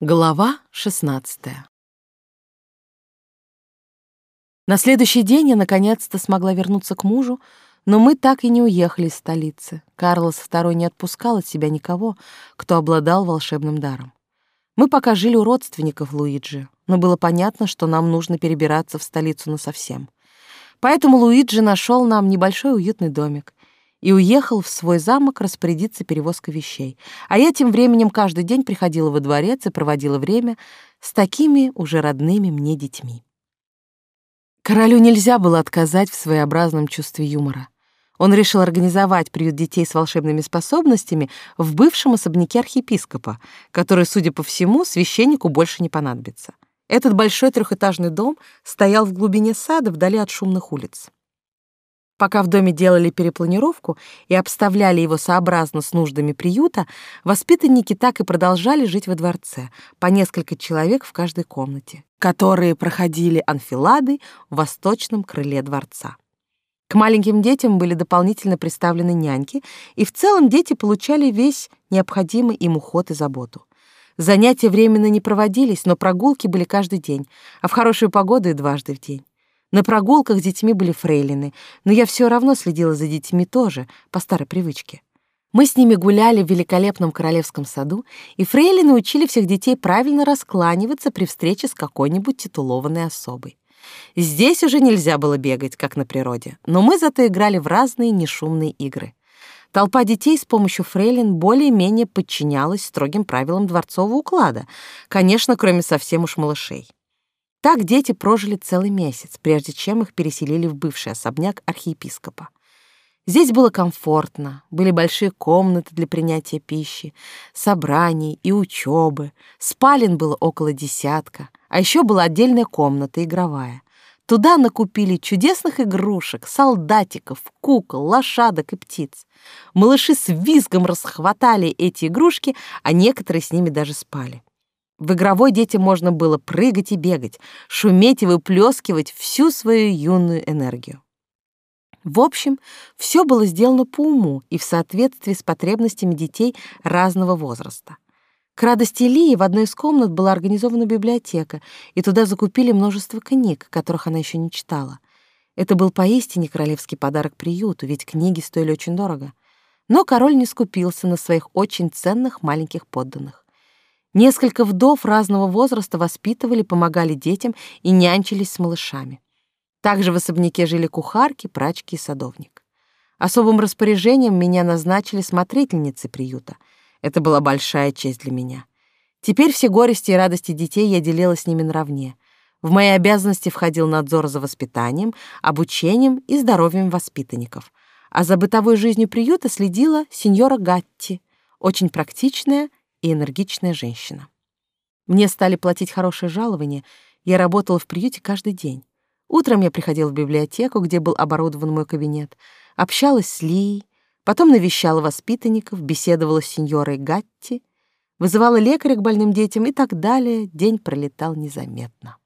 Глава 16 На следующий день я наконец-то смогла вернуться к мужу, но мы так и не уехали из столицы. Карлос II не отпускал от себя никого, кто обладал волшебным даром. Мы пока жили у родственников Луиджи, но было понятно, что нам нужно перебираться в столицу насовсем. Поэтому Луиджи нашел нам небольшой уютный домик, и уехал в свой замок распорядиться перевозкой вещей. А я тем временем каждый день приходила во дворец и проводила время с такими уже родными мне детьми. Королю нельзя было отказать в своеобразном чувстве юмора. Он решил организовать приют детей с волшебными способностями в бывшем особняке архиепископа, который, судя по всему, священнику больше не понадобится. Этот большой трехэтажный дом стоял в глубине сада вдали от шумных улиц. Пока в доме делали перепланировку и обставляли его сообразно с нуждами приюта, воспитанники так и продолжали жить во дворце, по несколько человек в каждой комнате, которые проходили анфилады в восточном крыле дворца. К маленьким детям были дополнительно представлены няньки, и в целом дети получали весь необходимый им уход и заботу. Занятия временно не проводились, но прогулки были каждый день, а в хорошую погоду и дважды в день. На прогулках с детьми были фрейлины, но я все равно следила за детьми тоже, по старой привычке. Мы с ними гуляли в великолепном королевском саду, и фрейлины учили всех детей правильно раскланиваться при встрече с какой-нибудь титулованной особой. Здесь уже нельзя было бегать, как на природе, но мы зато играли в разные нешумные игры. Толпа детей с помощью фрейлин более-менее подчинялась строгим правилам дворцового уклада, конечно, кроме совсем уж малышей. Так дети прожили целый месяц, прежде чем их переселили в бывший особняк архиепископа. Здесь было комфортно, были большие комнаты для принятия пищи, собраний и учебы, спален было около десятка, а еще была отдельная комната игровая. Туда накупили чудесных игрушек, солдатиков, кукол, лошадок и птиц. Малыши с визгом расхватали эти игрушки, а некоторые с ними даже спали. В игровой детям можно было прыгать и бегать, шуметь и выплескивать всю свою юную энергию. В общем, все было сделано по уму и в соответствии с потребностями детей разного возраста. К радости Лии в одной из комнат была организована библиотека, и туда закупили множество книг, которых она еще не читала. Это был поистине королевский подарок приюту, ведь книги стоили очень дорого. Но король не скупился на своих очень ценных маленьких подданных. Несколько вдов разного возраста воспитывали, помогали детям и нянчились с малышами. Также в особняке жили кухарки, прачки и садовник. Особым распоряжением меня назначили смотрительницей приюта. Это была большая честь для меня. Теперь все горести и радости детей я делила с ними наравне. В мои обязанности входил надзор за воспитанием, обучением и здоровьем воспитанников. А за бытовой жизнью приюта следила сеньора Гатти, очень практичная и энергичная женщина. Мне стали платить хорошее жалование, я работала в приюте каждый день. Утром я приходила в библиотеку, где был оборудован мой кабинет, общалась с Лией, потом навещала воспитанников, беседовала с сеньорой Гатти, вызывала лекаря к больным детям и так далее. День пролетал незаметно.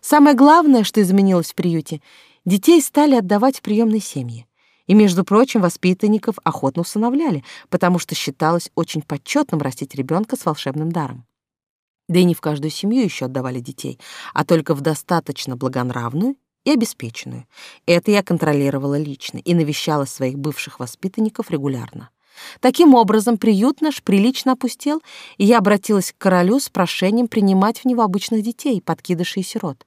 Самое главное, что изменилось в приюте, детей стали отдавать в приемные семьи. И, между прочим, воспитанников охотно усыновляли, потому что считалось очень почетным растить ребенка с волшебным даром. Да и не в каждую семью еще отдавали детей, а только в достаточно благонравную и обеспеченную. Это я контролировала лично и навещала своих бывших воспитанников регулярно. Таким образом, приют наш прилично опустел, и я обратилась к королю с прошением принимать в него обычных детей, подкидышей и сирот.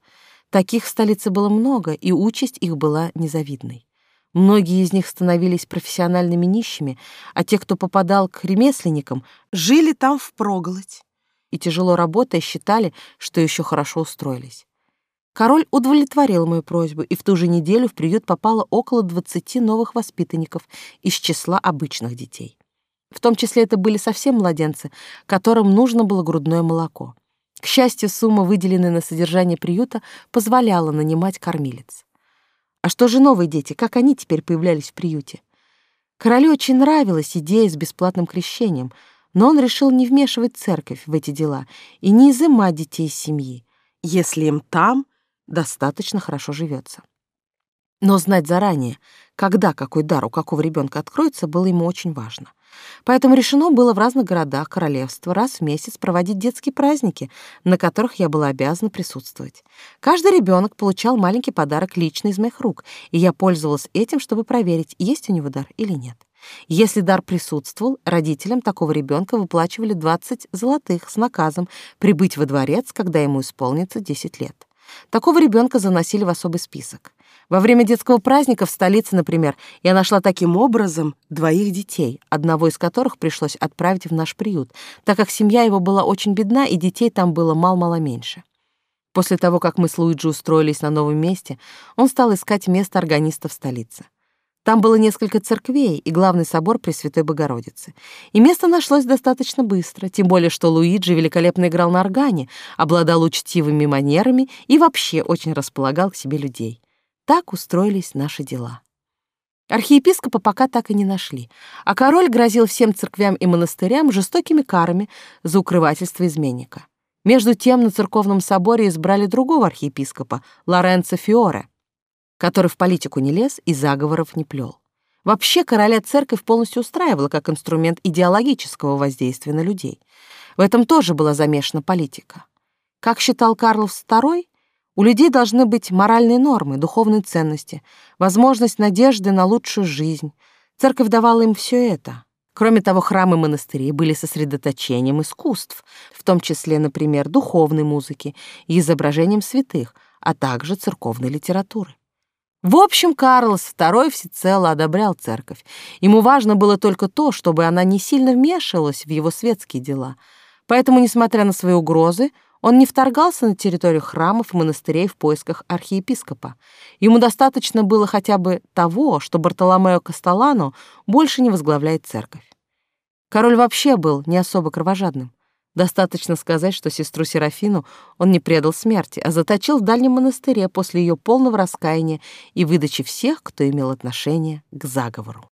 Таких в столице было много, и участь их была незавидной. Многие из них становились профессиональными нищими, а те, кто попадал к ремесленникам, жили там впроголодь и, тяжело работая, считали, что еще хорошо устроились. Король удовлетворил мою просьбу, и в ту же неделю в приют попало около 20 новых воспитанников из числа обычных детей. В том числе это были совсем младенцы, которым нужно было грудное молоко. К счастью, сумма, выделенная на содержание приюта, позволяла нанимать кормилец. А что же новые дети, как они теперь появлялись в приюте? Королю очень нравилась идея с бесплатным крещением, но он решил не вмешивать церковь в эти дела и не изымать детей из семьи, если им там достаточно хорошо живется. Но знать заранее, когда какой дар у какого ребенка откроется, было ему очень важно. Поэтому решено было в разных городах королевства раз в месяц проводить детские праздники, на которых я была обязана присутствовать. Каждый ребенок получал маленький подарок лично из моих рук, и я пользовалась этим, чтобы проверить, есть у него дар или нет. Если дар присутствовал, родителям такого ребенка выплачивали 20 золотых с наказом прибыть во дворец, когда ему исполнится 10 лет. Такого ребенка заносили в особый список. Во время детского праздника в столице, например, я нашла таким образом двоих детей, одного из которых пришлось отправить в наш приют, так как семья его была очень бедна, и детей там было мало-мало меньше. После того, как мы с Луиджи устроились на новом месте, он стал искать место органиста в столице. Там было несколько церквей и главный собор Пресвятой Богородицы. И место нашлось достаточно быстро, тем более что Луиджи великолепно играл на органе, обладал учтивыми манерами и вообще очень располагал к себе людей. Так устроились наши дела. Архиепископа пока так и не нашли, а король грозил всем церквям и монастырям жестокими карами за укрывательство изменника. Между тем на церковном соборе избрали другого архиепископа, Лоренцо Фиоре, который в политику не лез и заговоров не плел. Вообще короля церковь полностью устраивала как инструмент идеологического воздействия на людей. В этом тоже была замешана политика. Как считал Карлов II, у людей должны быть моральные нормы, духовные ценности, возможность надежды на лучшую жизнь. Церковь давала им все это. Кроме того, храмы и монастыри были сосредоточением искусств, в том числе, например, духовной музыки и изображением святых, а также церковной литературы. В общем, Карлос II всецело одобрял церковь. Ему важно было только то, чтобы она не сильно вмешивалась в его светские дела. Поэтому, несмотря на свои угрозы, он не вторгался на территорию храмов и монастырей в поисках архиепископа. Ему достаточно было хотя бы того, что Бартоломео Касталано больше не возглавляет церковь. Король вообще был не особо кровожадным. Достаточно сказать, что сестру Серафину он не предал смерти, а заточил в дальнем монастыре после ее полного раскаяния и выдачи всех, кто имел отношение к заговору.